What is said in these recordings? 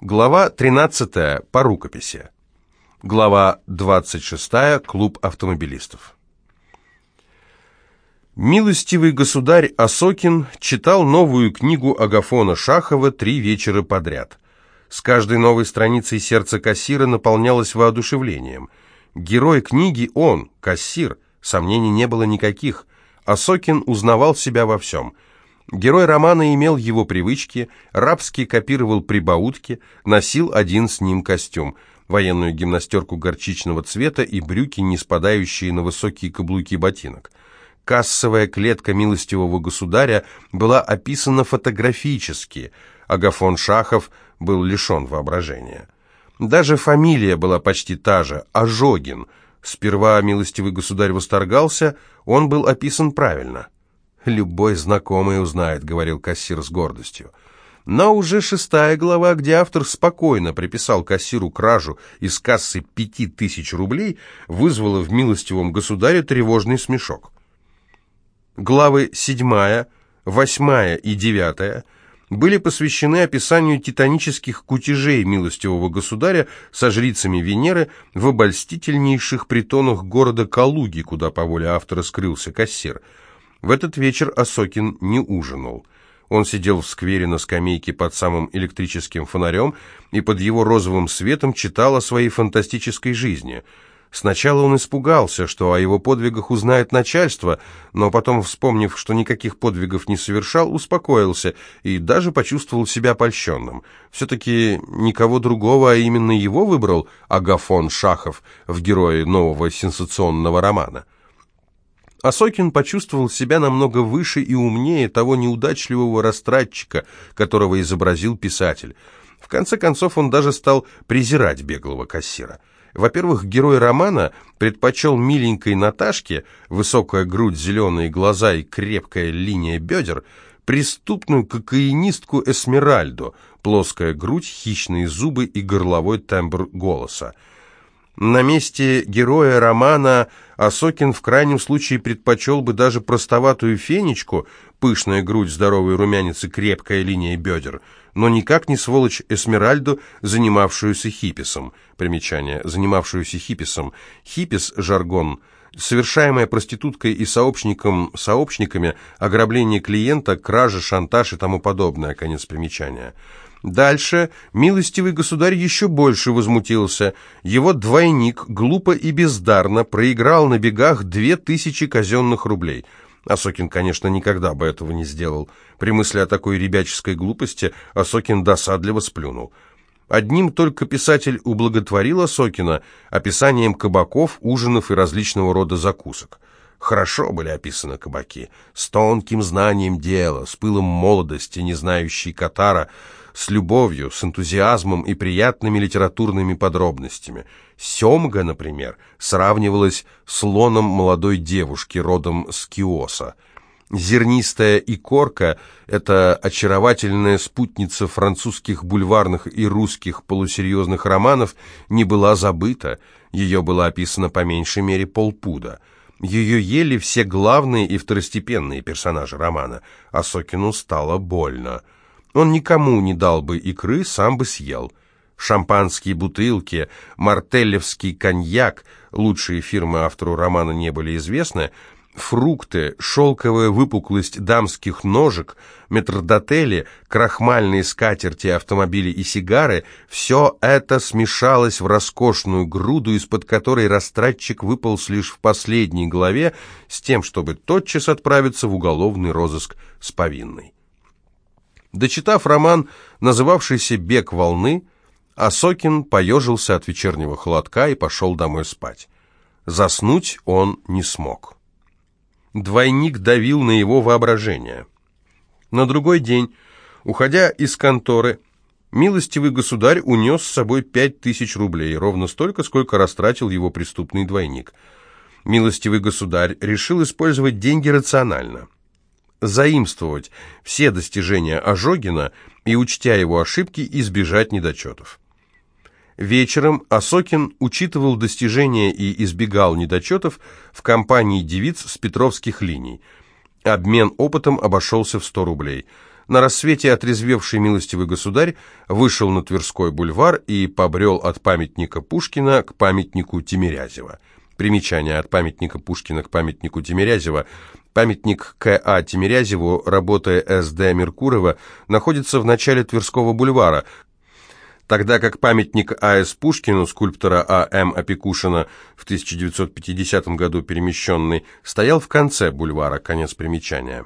Глава 13 по рукописи. Глава 26 клуб автомобилистов. Милостивый государь Осокин читал новую книгу Агафона Шахова три вечера подряд. С каждой новой страницей сердце кассира наполнялось воодушевлением. Герой книги он, кассир, сомнений не было никаких. Осокин узнавал себя во всем – Герой романа имел его привычки, рабски копировал прибаутки, носил один с ним костюм, военную гимнастерку горчичного цвета и брюки, не спадающие на высокие каблуки ботинок. Кассовая клетка милостивого государя была описана фотографически, Агафон Шахов был лишен воображения. Даже фамилия была почти та же – Ожогин. Сперва милостивый государь восторгался, он был описан правильно – «Любой знакомый узнает», — говорил кассир с гордостью. Но уже шестая глава, где автор спокойно приписал кассиру кражу из кассы пяти тысяч рублей, вызвала в милостивом государе тревожный смешок. Главы седьмая, восьмая и девятая были посвящены описанию титанических кутежей милостивого государя со жрицами Венеры в обольстительнейших притонах города Калуги, куда по воле автора скрылся кассир – в этот вечер Осокин не ужинал. Он сидел в сквере на скамейке под самым электрическим фонарем и под его розовым светом читал о своей фантастической жизни. Сначала он испугался, что о его подвигах узнает начальство, но потом, вспомнив, что никаких подвигов не совершал, успокоился и даже почувствовал себя польщенным. Все-таки никого другого, а именно его выбрал Агафон Шахов в герое нового сенсационного романа. Осокин почувствовал себя намного выше и умнее того неудачливого растратчика, которого изобразил писатель. В конце концов, он даже стал презирать беглого кассира. Во-первых, герой романа предпочел миленькой Наташке, высокая грудь, зеленые глаза и крепкая линия бедер, преступную кокаинистку Эсмеральду, плоская грудь, хищные зубы и горловой тембр голоса. На месте героя романа Осокин в крайнем случае предпочел бы даже простоватую фенечку, пышная грудь, здоровый румянец и крепкая линия бедер, но никак не сволочь Эсмеральду, занимавшуюся хиписом. Примечание. Занимавшуюся хиписом. Хипис – жаргон – совершаемое проституткой и сообщником, сообщниками ограбление клиента, кража, шантаж и тому подобное. Конец примечания. Дальше милостивый государь еще больше возмутился. Его двойник глупо и бездарно проиграл на бегах две тысячи казенных рублей. Осокин, конечно, никогда бы этого не сделал. При мысли о такой ребяческой глупости Осокин досадливо сплюнул. Одним только писатель ублаготворил Осокина описанием кабаков, ужинов и различного рода закусок. Хорошо были описаны кабаки, с тонким знанием дела, с пылом молодости, не знающей катара, с любовью, с энтузиазмом и приятными литературными подробностями. Семга, например, сравнивалась с лоном молодой девушки родом с Киоса. Зернистая икорка – это очаровательная спутница французских бульварных и русских полусерьезных романов, не была забыта, ее было описано по меньшей мере полпуда – ее ели все главные и второстепенные персонажи романа, а Сокину стало больно. Он никому не дал бы икры, сам бы съел. Шампанские бутылки, мартеллевский коньяк, лучшие фирмы автору романа не были известны, фрукты, шелковая выпуклость дамских ножек, метрдотели, крахмальные скатерти, автомобили и сигары – все это смешалось в роскошную груду, из-под которой растратчик выполз лишь в последней главе с тем, чтобы тотчас отправиться в уголовный розыск с повинной. Дочитав роман, называвшийся «Бег волны», Осокин поежился от вечернего холодка и пошел домой спать. Заснуть он не смог. Двойник давил на его воображение. На другой день, уходя из конторы, милостивый государь унес с собой пять тысяч рублей, ровно столько, сколько растратил его преступный двойник. Милостивый государь решил использовать деньги рационально – заимствовать все достижения Ожогина и, учтя его ошибки, избежать недочетов. Вечером Осокин учитывал достижения и избегал недочетов в компании девиц с петровских линий. Обмен опытом обошелся в 100 рублей. на рассвете отрезвевший милостивый государь вышел на Тверской бульвар и побрел от памятника Пушкина к памятнику Тимирязева. Примечание от памятника Пушкина к памятнику Тимирязева. Памятник К.А. Тимирязеву, работы С.Д. Меркурова, находится в начале Тверского бульвара, тогда как памятник А.С. Пушкину, скульптора А.М. Опекушина, в 1950 году перемещенный, стоял в конце бульвара, конец примечания.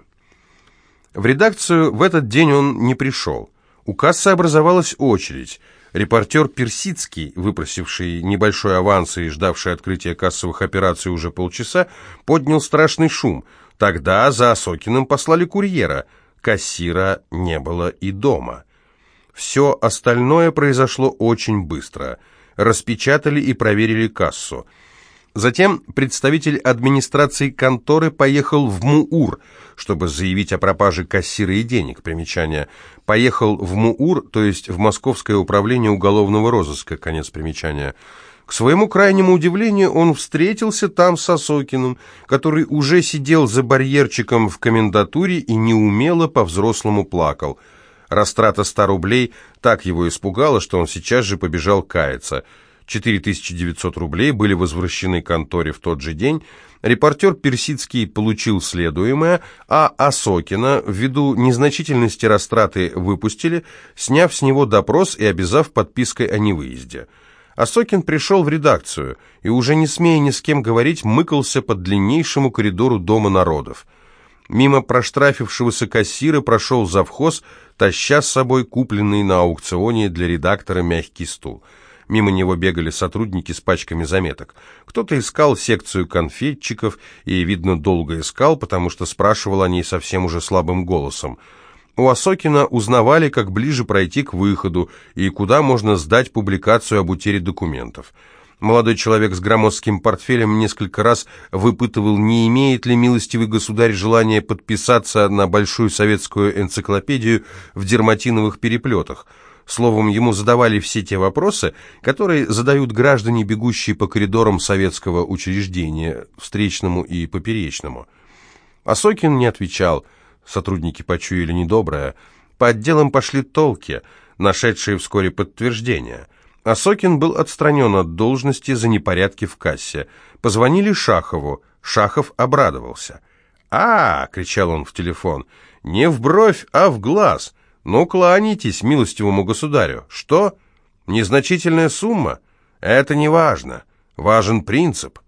В редакцию в этот день он не пришел. У кассы образовалась очередь. Репортер Персидский, выпросивший небольшой аванс и ждавший открытия кассовых операций уже полчаса, поднял страшный шум. Тогда за Осокиным послали курьера. Кассира не было и дома. Все остальное произошло очень быстро. Распечатали и проверили кассу. Затем представитель администрации конторы поехал в МУУР, чтобы заявить о пропаже кассира и денег. Примечание. Поехал в МУУР, то есть в Московское управление уголовного розыска. Конец примечания. К своему крайнему удивлению, он встретился там с Осокиным, который уже сидел за барьерчиком в комендатуре и неумело по-взрослому плакал – Растрата 100 рублей так его испугала, что он сейчас же побежал каяться. 4900 рублей были возвращены конторе в тот же день. Репортер Персидский получил следуемое, а Осокина, ввиду незначительности растраты, выпустили, сняв с него допрос и обязав подпиской о невыезде. Осокин пришел в редакцию и, уже не смея ни с кем говорить, мыкался по длиннейшему коридору Дома народов. Мимо проштрафившегося кассира прошел завхоз, таща с собой купленный на аукционе для редактора мягкий стул. Мимо него бегали сотрудники с пачками заметок. Кто-то искал секцию конфетчиков и, видно, долго искал, потому что спрашивал о ней совсем уже слабым голосом. У Осокина узнавали, как ближе пройти к выходу и куда можно сдать публикацию об утере документов. Молодой человек с громоздким портфелем несколько раз выпытывал, не имеет ли милостивый государь желания подписаться на большую советскую энциклопедию в дерматиновых переплетах. Словом, ему задавали все те вопросы, которые задают граждане, бегущие по коридорам советского учреждения, встречному и поперечному. Осокин не отвечал, сотрудники почуяли недоброе. По отделам пошли толки, нашедшие вскоре подтверждение – Осокин был отстранен от должности за непорядки в кассе. Позвонили Шахову. Шахов обрадовался. «А!» — кричал он в телефон. «Не в бровь, а в глаз! Ну, кланяйтесь милостивому государю! Что? Незначительная сумма? Это не важно. Важен принцип».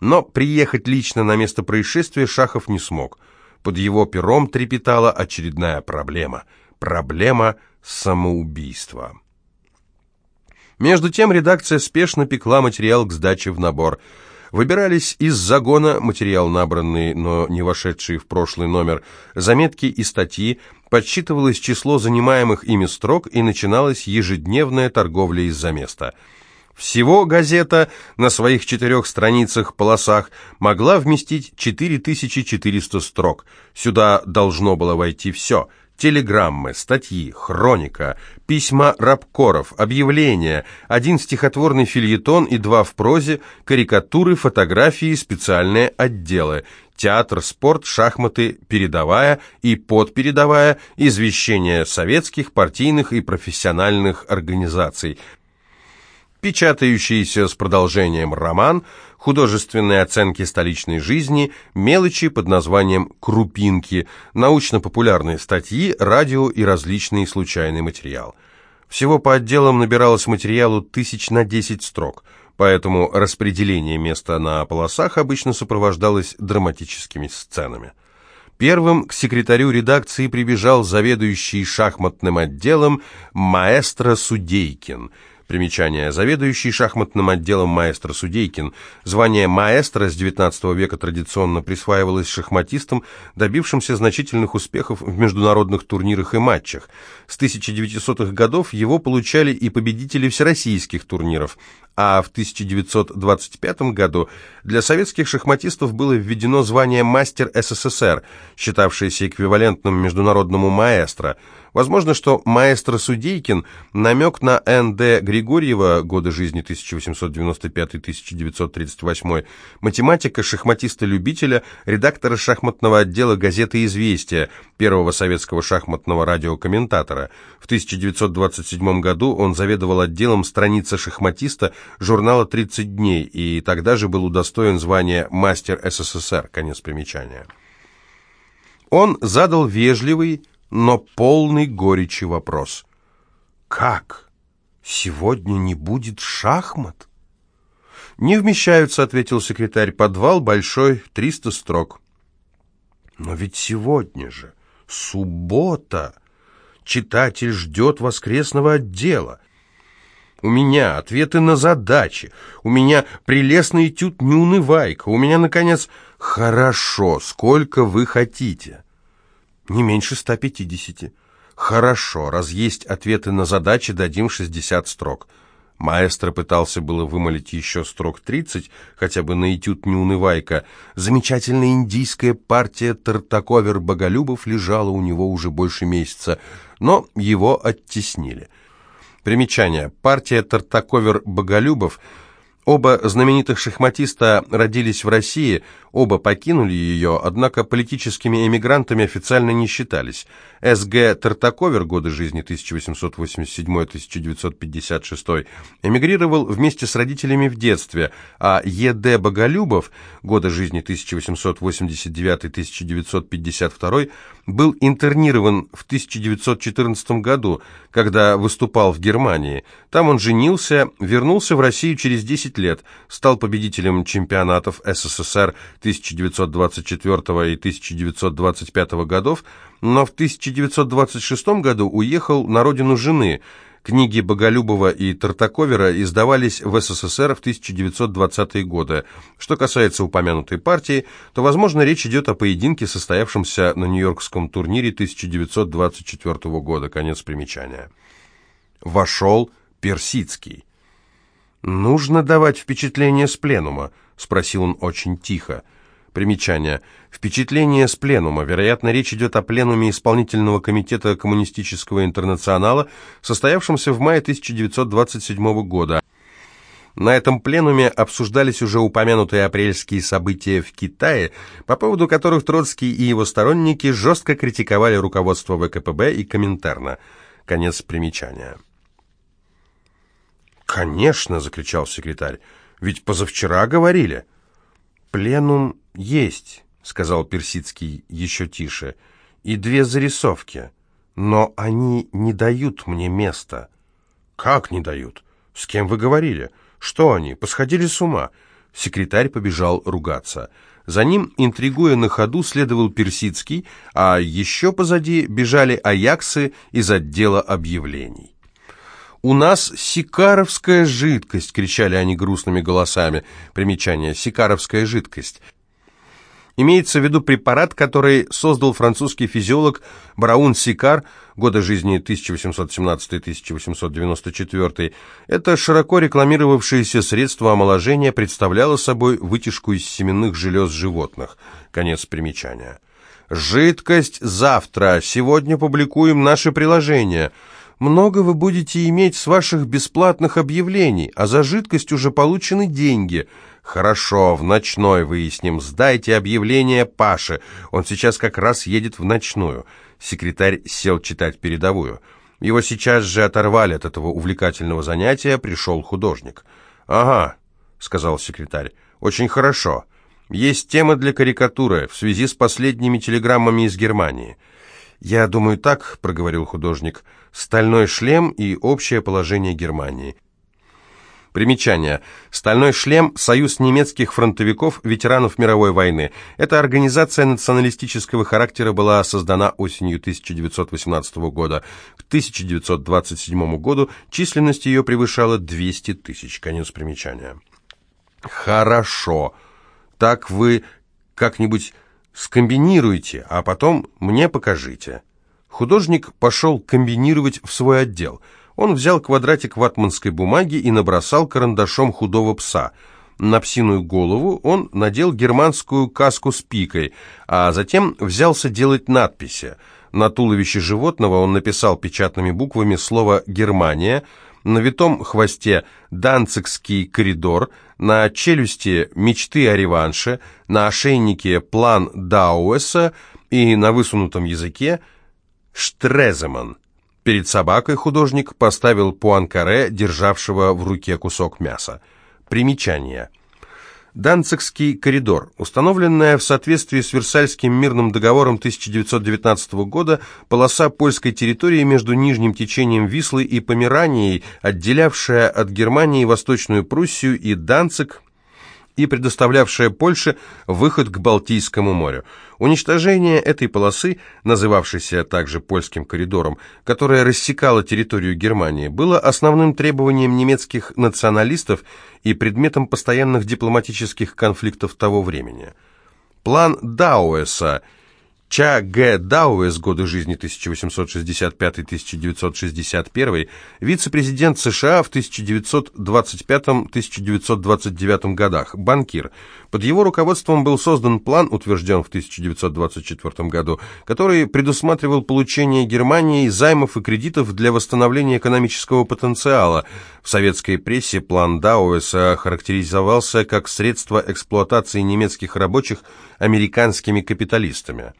Но приехать лично на место происшествия Шахов не смог. Под его пером трепетала очередная проблема. Проблема самоубийства. Между тем редакция спешно пекла материал к сдаче в набор. Выбирались из загона материал набранный, но не вошедший в прошлый номер, заметки и статьи, подсчитывалось число занимаемых ими строк и начиналась ежедневная торговля из-за места. Всего газета на своих четырех страницах-полосах могла вместить 4400 строк. Сюда должно было войти все – телеграммы, статьи, хроника, письма рабкоров, объявления, один стихотворный фильетон и два в прозе, карикатуры, фотографии, специальные отделы, театр, спорт, шахматы, передовая и подпередовая, извещения советских, партийных и профессиональных организаций, печатающийся с продолжением роман – художественные оценки столичной жизни, мелочи под названием «крупинки», научно-популярные статьи, радио и различный случайный материал. Всего по отделам набиралось материалу тысяч на 10 строк, поэтому распределение места на полосах обычно сопровождалось драматическими сценами. Первым к секретарю редакции прибежал заведующий шахматным отделом маэстро Судейкин – Примечание. Заведующий шахматным отделом маэстро Судейкин. Звание маэстро с XIX века традиционно присваивалось шахматистам, добившимся значительных успехов в международных турнирах и матчах. С 1900-х годов его получали и победители всероссийских турниров, а в 1925 году для советских шахматистов было введено звание «Мастер СССР», считавшееся эквивалентным международному маэстро – Возможно, что маэстро Судейкин – намек на Н.Д. Григорьева, годы жизни 1895-1938, математика, шахматиста-любителя, редактора шахматного отдела газеты «Известия», первого советского шахматного радиокомментатора. В 1927 году он заведовал отделом страница шахматиста журнала «30 дней» и тогда же был удостоен звания «Мастер СССР». Конец примечания. Он задал вежливый, но полный горечи вопрос. «Как? Сегодня не будет шахмат?» «Не вмещаются», — ответил секретарь. «Подвал большой, триста строк». «Но ведь сегодня же суббота. Читатель ждет воскресного отдела. У меня ответы на задачи. У меня прелестный этюд «Не У меня, наконец, «Хорошо. Сколько вы хотите?» Не меньше 150. Хорошо, раз есть ответы на задачи, дадим 60 строк. Маэстро пытался было вымолить еще строк 30, хотя бы на этюд «Не унывайка». Замечательная индийская партия Тартаковер Боголюбов лежала у него уже больше месяца, но его оттеснили. Примечание. Партия Тартаковер Боголюбов – Оба знаменитых шахматиста родились в России, оба покинули ее, однако политическими эмигрантами официально не считались. С.Г. Тартаковер, годы жизни 1887-1956, эмигрировал вместе с родителями в детстве, а Е.Д. Боголюбов, годы жизни 1889-1952, был интернирован в 1914 году, когда выступал в Германии. Там он женился, вернулся в Россию через 10 лет, стал победителем чемпионатов СССР 1924 и 1925 годов, но в 1926 году уехал на родину жены. Книги Боголюбова и Тартаковера издавались в СССР в 1920-е годы. Что касается упомянутой партии, то, возможно, речь идет о поединке, состоявшемся на Нью-Йоркском турнире 1924 года. Конец примечания. Вошел Персидский. «Нужно давать впечатление с пленума?» — спросил он очень тихо. Примечание. Впечатление с пленума. Вероятно, речь идет о пленуме исполнительного комитета Коммунистического интернационала, состоявшемся в мае 1927 года. На этом пленуме обсуждались уже упомянутые апрельские события в Китае, по поводу которых Троцкий и его сторонники жестко критиковали руководство ВКПБ и Коминтерна. Конец примечания. «Конечно!» — закричал секретарь. «Ведь позавчера говорили». «Пленум есть», — сказал Персидский еще тише, — «и две зарисовки, но они не дают мне места». «Как не дают? С кем вы говорили? Что они, посходили с ума?» Секретарь побежал ругаться. За ним, интригуя на ходу, следовал Персидский, а еще позади бежали аяксы из отдела объявлений. «У нас сикаровская жидкость!» — кричали они грустными голосами. Примечание. Сикаровская жидкость. Имеется в виду препарат, который создал французский физиолог Браун Сикар, годы жизни 1817-1894. Это широко рекламировавшееся средство омоложения представляло собой вытяжку из семенных желез животных. Конец примечания. «Жидкость завтра. Сегодня публикуем наше приложение». Много вы будете иметь с ваших бесплатных объявлений, а за жидкость уже получены деньги. Хорошо, в ночной выясним. Сдайте объявление Паше. Он сейчас как раз едет в ночную. Секретарь сел читать передовую. Его сейчас же оторвали от этого увлекательного занятия, пришел художник. «Ага», — сказал секретарь, — «очень хорошо. Есть тема для карикатуры в связи с последними телеграммами из Германии». «Я думаю так», — проговорил художник, — «стальной шлем и общее положение Германии». Примечание. «Стальной шлем» – союз немецких фронтовиков, ветеранов мировой войны. Эта организация националистического характера была создана осенью 1918 года. К 1927 году численность ее превышала 200 тысяч. Конец примечания. «Хорошо. Так вы как-нибудь Скомбинируйте, а потом мне покажите». Художник пошел комбинировать в свой отдел. Он взял квадратик ватманской бумаги и набросал карандашом худого пса. На псиную голову он надел германскую каску с пикой, а затем взялся делать надписи. На туловище животного он написал печатными буквами слово «Германия», на витом хвосте «Данцигский коридор», на челюсти «Мечты о реванше», на ошейнике «План Дауэса» и на высунутом языке «Штреземан». Перед собакой художник поставил пуанкаре, державшего в руке кусок мяса. Примечание – Данцигский коридор, установленная в соответствии с Версальским мирным договором 1919 года полоса польской территории между нижним течением Вислы и Померанией, отделявшая от Германии Восточную Пруссию и Данциг, и предоставлявшая Польше выход к Балтийскому морю. Уничтожение этой полосы, называвшейся также польским коридором, которая рассекала территорию Германии, было основным требованием немецких националистов и предметом постоянных дипломатических конфликтов того времени. План Дауэса – Ча Г. Дауэс, годы жизни 1865-1961, вице-президент США в 1925-1929 годах, банкир. Под его руководством был создан план, утвержден в 1924 году, который предусматривал получение Германии займов и кредитов для восстановления экономического потенциала. В советской прессе план Дауэса характеризовался как средство эксплуатации немецких рабочих американскими капиталистами.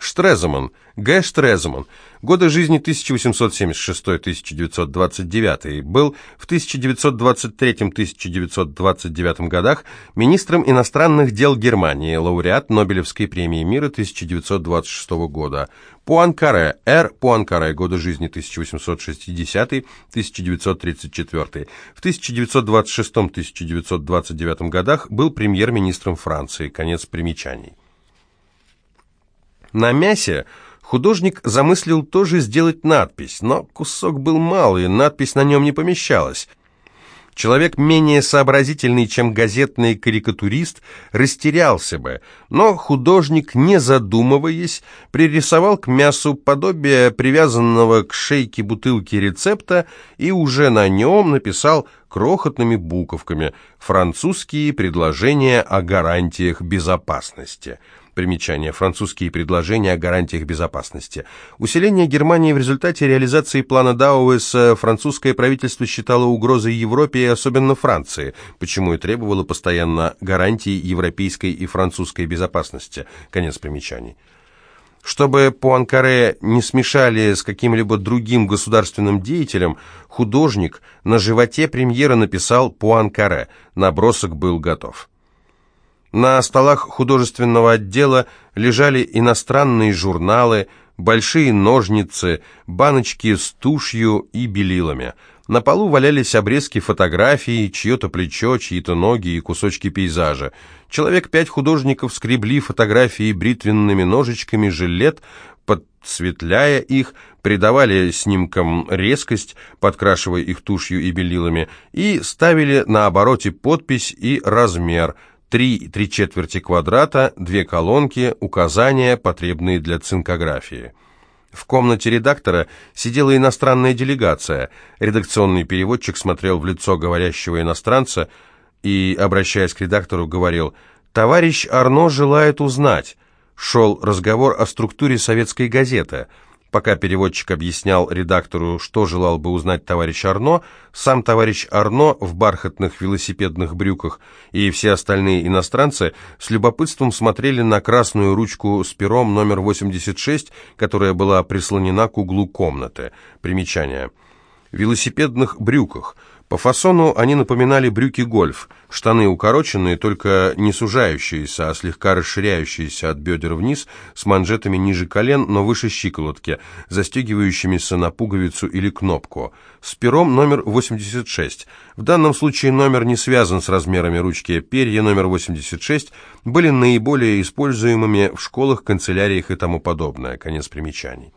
Штреземан, Г. Штреземан, годы жизни 1876-1929, был в 1923-1929 годах министром иностранных дел Германии, лауреат Нобелевской премии мира 1926 года. Пуанкаре, Р. Пуанкаре, годы жизни 1860-1934. В 1926-1929 годах был премьер-министром Франции. Конец примечаний. На мясе художник замыслил тоже сделать надпись, но кусок был малый, надпись на нем не помещалась. Человек менее сообразительный, чем газетный карикатурист, растерялся бы, но художник, не задумываясь, пририсовал к мясу подобие привязанного к шейке бутылки рецепта и уже на нем написал крохотными буковками «Французские предложения о гарантиях безопасности». Примечание. Французские предложения о гарантиях безопасности. Усиление Германии в результате реализации плана Дауэса французское правительство считало угрозой Европе и особенно Франции, почему и требовало постоянно гарантий европейской и французской безопасности. Конец примечаний. Чтобы Пуанкаре не смешали с каким-либо другим государственным деятелем, художник на животе премьера написал Пуанкаре. Набросок был готов. На столах художественного отдела лежали иностранные журналы, большие ножницы, баночки с тушью и белилами. На полу валялись обрезки фотографий, чье-то плечо, чьи-то ноги и кусочки пейзажа. Человек пять художников скребли фотографии бритвенными ножичками жилет, подсветляя их, придавали снимкам резкость, подкрашивая их тушью и белилами, и ставили на обороте подпись и размер – три три четверти квадрата, две колонки, указания, потребные для цинкографии. В комнате редактора сидела иностранная делегация. Редакционный переводчик смотрел в лицо говорящего иностранца и, обращаясь к редактору, говорил «Товарищ Арно желает узнать». Шел разговор о структуре советской газеты – Пока переводчик объяснял редактору, что желал бы узнать товарищ Арно, сам товарищ Арно в бархатных велосипедных брюках и все остальные иностранцы с любопытством смотрели на красную ручку с пером номер 86, которая была прислонена к углу комнаты. Примечание. Велосипедных брюках – по фасону они напоминали брюки гольф, штаны укороченные, только не сужающиеся, а слегка расширяющиеся от бедер вниз, с манжетами ниже колен, но выше щиколотки, застегивающимися на пуговицу или кнопку. С пером номер 86. В данном случае номер не связан с размерами ручки. Перья номер 86 были наиболее используемыми в школах, канцеляриях и тому подобное. Конец примечаний.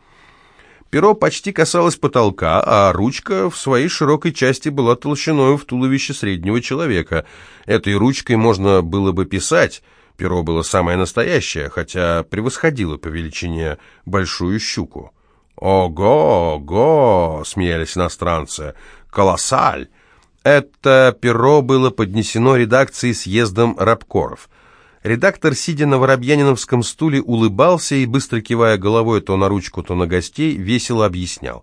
Перо почти касалось потолка, а ручка в своей широкой части была толщиной в туловище среднего человека. Этой ручкой можно было бы писать. Перо было самое настоящее, хотя превосходило по величине большую щуку. «Ого, ого!» — смеялись иностранцы. «Колоссаль!» Это перо было поднесено редакцией съездом рабкоров. Редактор, сидя на воробьяниновском стуле, улыбался и, быстро кивая головой то на ручку, то на гостей, весело объяснял.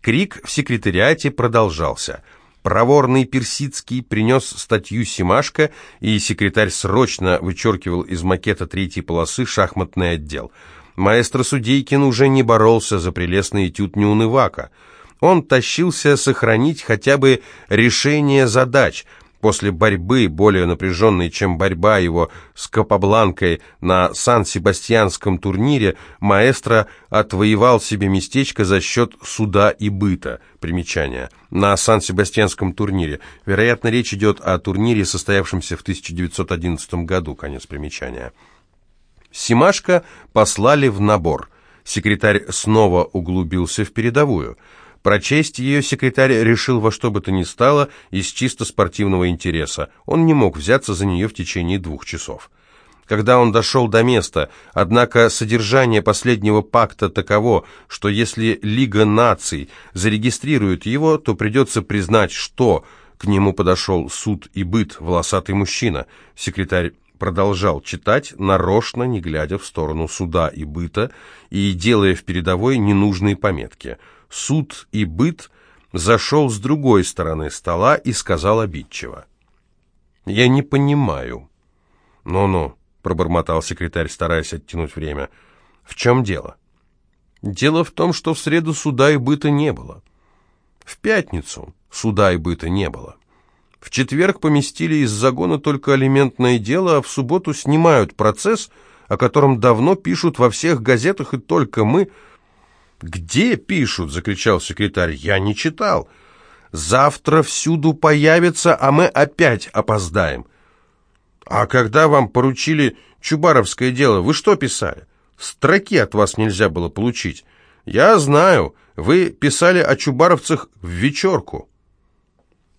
Крик в секретариате продолжался. Проворный Персидский принес статью Симашко, и секретарь срочно вычеркивал из макета третьей полосы шахматный отдел. Маэстро Судейкин уже не боролся за прелестный этюд Неунывака. Он тащился сохранить хотя бы решение задач – После борьбы, более напряженной, чем борьба его с Капабланкой на Сан-Себастьянском турнире, маэстро отвоевал себе местечко за счет суда и быта. Примечание. На Сан-Себастьянском турнире. Вероятно, речь идет о турнире, состоявшемся в 1911 году. Конец примечания. Симашко послали в набор. Секретарь снова углубился в передовую – Прочесть ее секретарь решил во что бы то ни стало из чисто спортивного интереса. Он не мог взяться за нее в течение двух часов. Когда он дошел до места, однако содержание последнего пакта таково, что если Лига наций зарегистрирует его, то придется признать, что к нему подошел суд и быт, волосатый мужчина. Секретарь продолжал читать, нарочно не глядя в сторону суда и быта и делая в передовой ненужные пометки – суд и быт, зашел с другой стороны стола и сказал обидчиво. «Я не понимаю». «Ну-ну», — пробормотал секретарь, стараясь оттянуть время. «В чем дело?» «Дело в том, что в среду суда и быта не было. В пятницу суда и быта не было. В четверг поместили из загона только алиментное дело, а в субботу снимают процесс, о котором давно пишут во всех газетах, и только мы «Где пишут?» — закричал секретарь. «Я не читал. Завтра всюду появится, а мы опять опоздаем». «А когда вам поручили Чубаровское дело, вы что писали? Строки от вас нельзя было получить. Я знаю, вы писали о чубаровцах в вечерку».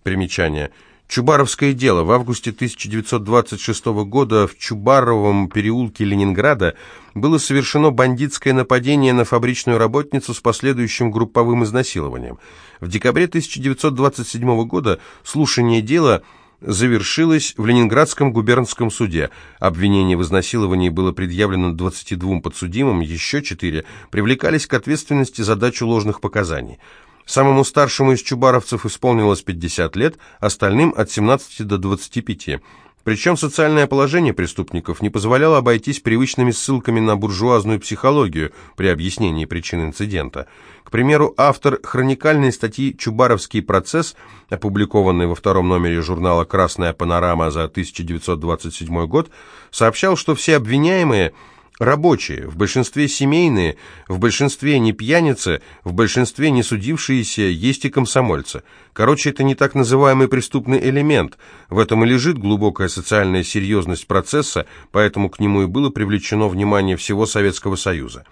Примечание. Чубаровское дело. В августе 1926 года в Чубаровом переулке Ленинграда было совершено бандитское нападение на фабричную работницу с последующим групповым изнасилованием. В декабре 1927 года слушание дела завершилось в Ленинградском губернском суде. Обвинение в изнасиловании было предъявлено 22 подсудимым, еще четыре привлекались к ответственности за дачу ложных показаний. Самому старшему из чубаровцев исполнилось 50 лет, остальным от 17 до 25. Причем социальное положение преступников не позволяло обойтись привычными ссылками на буржуазную психологию при объяснении причин инцидента. К примеру, автор хроникальной статьи «Чубаровский процесс», опубликованной во втором номере журнала «Красная панорама» за 1927 год, сообщал, что все обвиняемые – Рабочие, в большинстве семейные, в большинстве не пьяницы, в большинстве не судившиеся, есть и комсомольцы. Короче, это не так называемый преступный элемент. В этом и лежит глубокая социальная серьезность процесса, поэтому к нему и было привлечено внимание всего Советского Союза.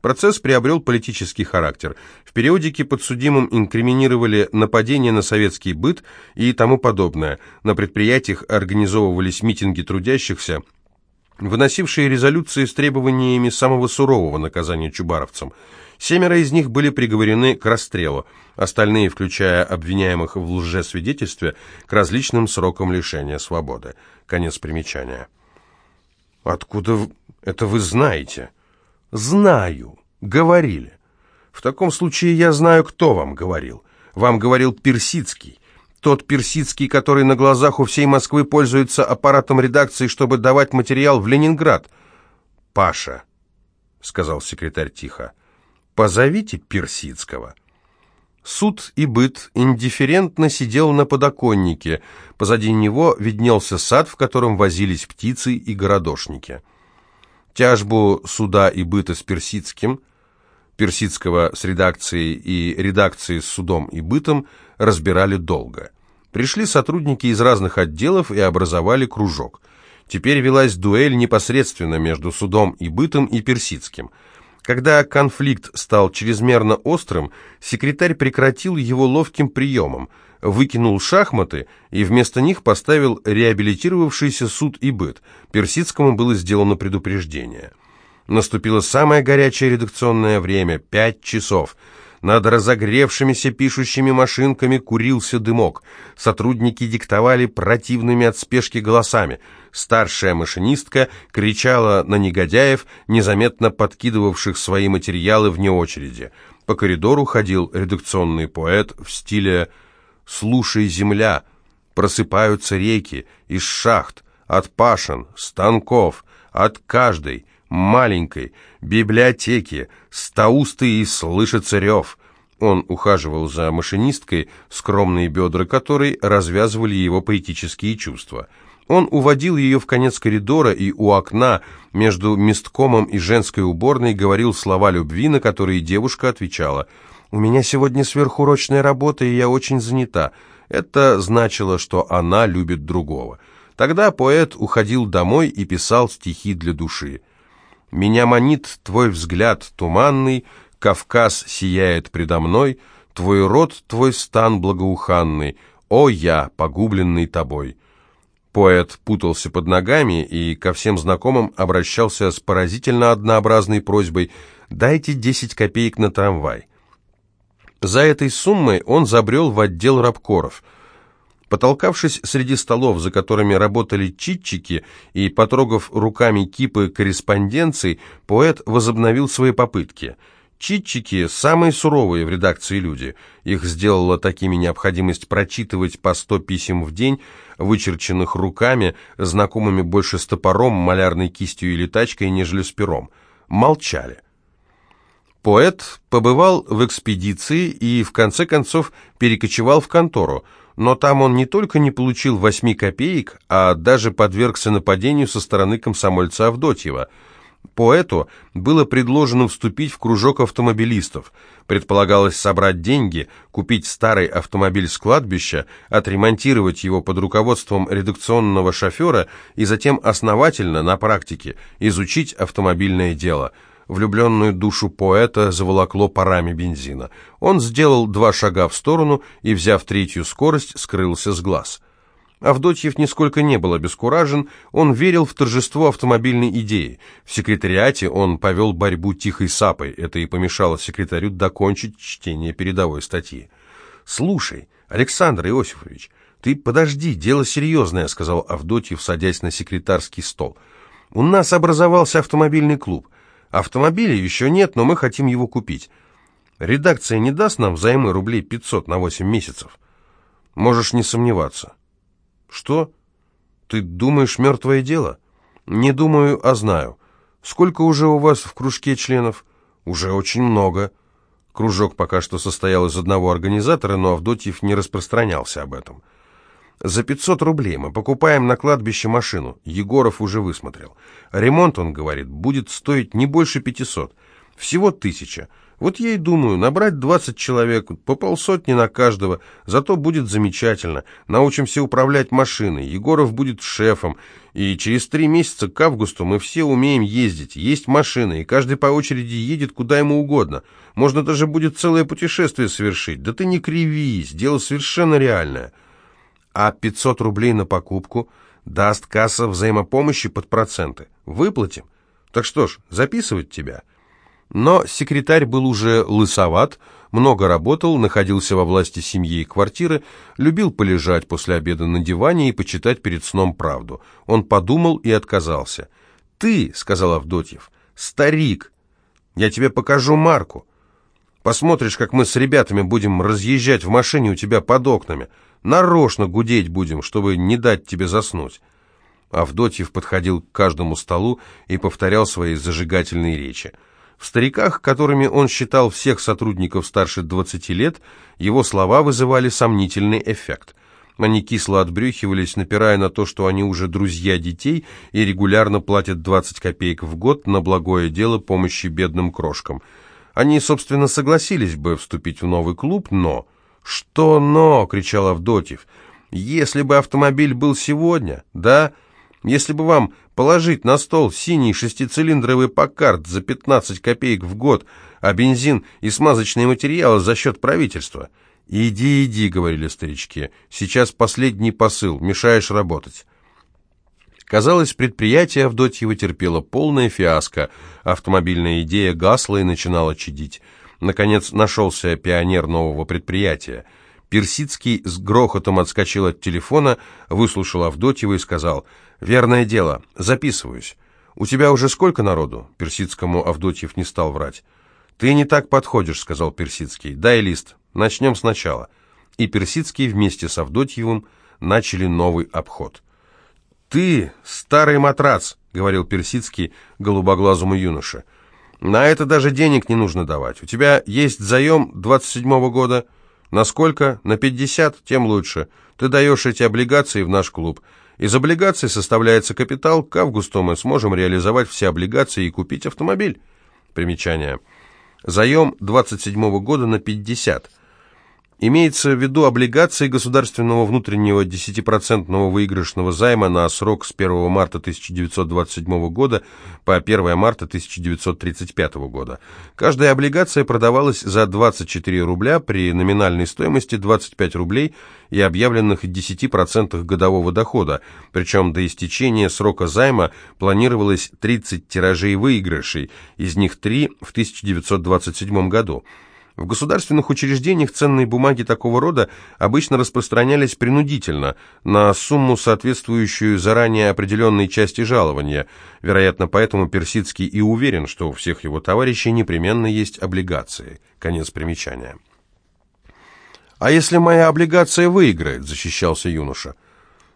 Процесс приобрел политический характер. В периодике подсудимым инкриминировали нападение на советский быт и тому подобное. На предприятиях организовывались митинги трудящихся – выносившие резолюции с требованиями самого сурового наказания чубаровцам. Семеро из них были приговорены к расстрелу, остальные, включая обвиняемых в лжесвидетельстве, к различным срокам лишения свободы. Конец примечания. «Откуда это вы знаете?» «Знаю. Говорили. В таком случае я знаю, кто вам говорил. Вам говорил Персидский. Тот персидский, который на глазах у всей Москвы пользуется аппаратом редакции, чтобы давать материал в Ленинград. «Паша», — сказал секретарь тихо, — «позовите Персидского». Суд и быт индифферентно сидел на подоконнике. Позади него виднелся сад, в котором возились птицы и городошники. Тяжбу суда и быта с Персидским, Персидского с редакцией и редакции с судом и бытом – разбирали долго. Пришли сотрудники из разных отделов и образовали кружок. Теперь велась дуэль непосредственно между судом и бытом и персидским. Когда конфликт стал чрезмерно острым, секретарь прекратил его ловким приемом, выкинул шахматы и вместо них поставил реабилитировавшийся суд и быт. Персидскому было сделано предупреждение. Наступило самое горячее редакционное время – пять часов – Над разогревшимися пишущими машинками курился дымок. Сотрудники диктовали противными от спешки голосами. Старшая машинистка кричала на негодяев, незаметно подкидывавших свои материалы вне очереди. По коридору ходил редакционный поэт в стиле «Слушай, земля, просыпаются реки из шахт, от пашин, станков, от каждой, маленькой библиотеки, стаусты и слышится рев. Он ухаживал за машинисткой, скромные бедра которой развязывали его поэтические чувства. Он уводил ее в конец коридора и у окна между месткомом и женской уборной говорил слова любви, на которые девушка отвечала «У меня сегодня сверхурочная работа, и я очень занята». Это значило, что она любит другого. Тогда поэт уходил домой и писал стихи для души. Меня манит твой взгляд туманный, Кавказ сияет предо мной, Твой род, твой стан благоуханный, О, я, погубленный тобой!» Поэт путался под ногами и ко всем знакомым обращался с поразительно однообразной просьбой «дайте 10 копеек на трамвай». За этой суммой он забрел в отдел рабкоров – Потолкавшись среди столов, за которыми работали читчики, и потрогав руками кипы корреспонденций, поэт возобновил свои попытки. Читчики – самые суровые в редакции люди. Их сделала такими необходимость прочитывать по сто писем в день, вычерченных руками, знакомыми больше с топором, малярной кистью или тачкой, нежели с пером. Молчали. Поэт побывал в экспедиции и, в конце концов, перекочевал в контору – но там он не только не получил восьми копеек, а даже подвергся нападению со стороны комсомольца Авдотьева. Поэту было предложено вступить в кружок автомобилистов. Предполагалось собрать деньги, купить старый автомобиль с кладбища, отремонтировать его под руководством редакционного шофера и затем основательно, на практике, изучить автомобильное дело – Влюбленную душу поэта заволокло парами бензина. Он сделал два шага в сторону и, взяв третью скорость, скрылся с глаз. Авдотьев нисколько не был обескуражен, он верил в торжество автомобильной идеи. В секретариате он повел борьбу тихой сапой, это и помешало секретарю докончить чтение передовой статьи. «Слушай, Александр Иосифович, ты подожди, дело серьезное», — сказал Авдотьев, садясь на секретарский стол. «У нас образовался автомобильный клуб. Автомобиля еще нет, но мы хотим его купить. Редакция не даст нам взаймы рублей 500 на 8 месяцев? Можешь не сомневаться. Что? Ты думаешь мертвое дело? Не думаю, а знаю. Сколько уже у вас в кружке членов? Уже очень много. Кружок пока что состоял из одного организатора, но Авдотьев не распространялся об этом. За 500 рублей мы покупаем на кладбище машину. Егоров уже высмотрел. Ремонт, он говорит, будет стоить не больше 500. Всего тысяча. Вот я и думаю, набрать 20 человек, по полсотни на каждого, зато будет замечательно. Научимся управлять машиной, Егоров будет шефом, и через три месяца к августу мы все умеем ездить, есть машина, и каждый по очереди едет куда ему угодно. Можно даже будет целое путешествие совершить. Да ты не кривись, дело совершенно реальное а 500 рублей на покупку даст касса взаимопомощи под проценты. Выплатим. Так что ж, записывать тебя. Но секретарь был уже лысоват, много работал, находился во власти семьи и квартиры, любил полежать после обеда на диване и почитать перед сном правду. Он подумал и отказался. «Ты», — сказал Авдотьев, — «старик, я тебе покажу марку. Посмотришь, как мы с ребятами будем разъезжать в машине у тебя под окнами». Нарочно гудеть будем, чтобы не дать тебе заснуть». Авдотьев подходил к каждому столу и повторял свои зажигательные речи. В стариках, которыми он считал всех сотрудников старше 20 лет, его слова вызывали сомнительный эффект. Они кисло отбрюхивались, напирая на то, что они уже друзья детей и регулярно платят 20 копеек в год на благое дело помощи бедным крошкам. Они, собственно, согласились бы вступить в новый клуб, но... «Что «но?» — кричал Авдотьев. «Если бы автомобиль был сегодня, да? Если бы вам положить на стол синий шестицилиндровый Паккарт за 15 копеек в год, а бензин и смазочные материалы за счет правительства...» «Иди, иди», — говорили старички, — «сейчас последний посыл, мешаешь работать». Казалось, предприятие Авдотьева терпело полное фиаско, автомобильная идея гасла и начинала чадить. Наконец нашелся пионер нового предприятия. Персидский с грохотом отскочил от телефона, выслушал Авдотьева и сказал, «Верное дело, записываюсь. У тебя уже сколько народу?» Персидскому Авдотьев не стал врать. «Ты не так подходишь», — сказал Персидский. «Дай лист. Начнем сначала». И Персидский вместе с Авдотьевым начали новый обход. «Ты старый матрац», — говорил Персидский голубоглазому юноше. «На это даже денег не нужно давать. У тебя есть заем 27-го года. Насколько? На 50? Тем лучше. Ты даешь эти облигации в наш клуб. Из облигаций составляется капитал. К августу мы сможем реализовать все облигации и купить автомобиль». Примечание. Заем 27-го года на 50. Имеется в виду облигации государственного внутреннего 10% выигрышного займа на срок с 1 марта 1927 года по 1 марта 1935 года. Каждая облигация продавалась за 24 рубля при номинальной стоимости 25 рублей и объявленных 10% годового дохода, причем до истечения срока займа планировалось 30 тиражей выигрышей, из них 3 в 1927 году. В государственных учреждениях ценные бумаги такого рода обычно распространялись принудительно, на сумму, соответствующую заранее определенной части жалования. Вероятно, поэтому Персидский и уверен, что у всех его товарищей непременно есть облигации. Конец примечания. «А если моя облигация выиграет?» – защищался юноша.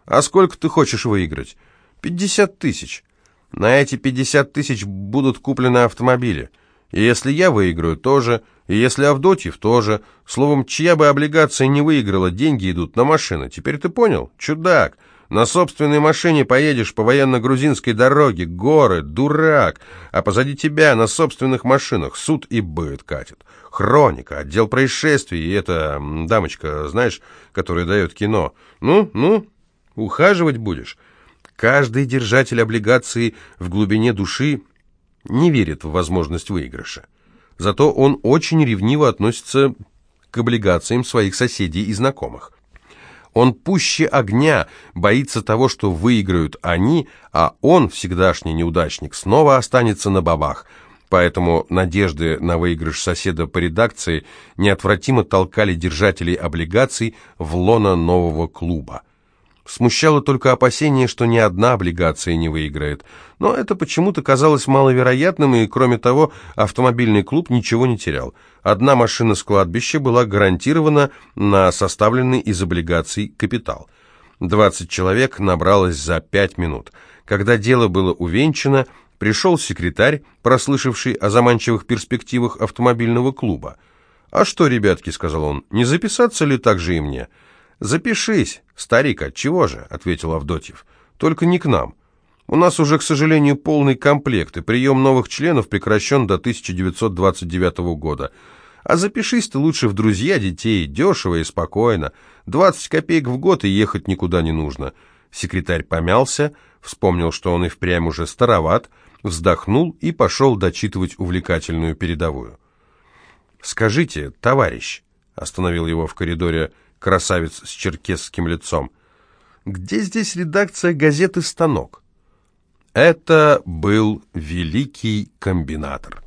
«А сколько ты хочешь выиграть?» «Пятьдесят тысяч. На эти пятьдесят тысяч будут куплены автомобили». И если я выиграю, тоже. И если Авдотьев, тоже. Словом, чья бы облигация не выиграла, деньги идут на машины. Теперь ты понял? Чудак. На собственной машине поедешь по военно-грузинской дороге, горы, дурак. А позади тебя на собственных машинах суд и быт катит. Хроника, отдел происшествий, и эта дамочка, знаешь, которая дает кино. Ну, ну, ухаживать будешь. Каждый держатель облигации в глубине души не верит в возможность выигрыша. Зато он очень ревниво относится к облигациям своих соседей и знакомых. Он пуще огня боится того, что выиграют они, а он, всегдашний неудачник, снова останется на бабах. Поэтому надежды на выигрыш соседа по редакции неотвратимо толкали держателей облигаций в лоно нового клуба. Смущало только опасение, что ни одна облигация не выиграет. Но это почему-то казалось маловероятным, и, кроме того, автомобильный клуб ничего не терял. Одна машина с кладбища была гарантирована на составленный из облигаций капитал. 20 человек набралось за пять минут. Когда дело было увенчано, пришел секретарь, прослышавший о заманчивых перспективах автомобильного клуба. «А что, ребятки», — сказал он, — «не записаться ли так же и мне?» «Запишись, старик, от чего же?» — ответил Авдотьев. «Только не к нам. У нас уже, к сожалению, полный комплект, и прием новых членов прекращен до 1929 года. А запишись ты лучше в друзья детей, дешево и спокойно. 20 копеек в год и ехать никуда не нужно». Секретарь помялся, вспомнил, что он и впрямь уже староват, вздохнул и пошел дочитывать увлекательную передовую. «Скажите, товарищ», — остановил его в коридоре красавец с черкесским лицом. «Где здесь редакция газеты «Станок»?» Это был великий комбинатор.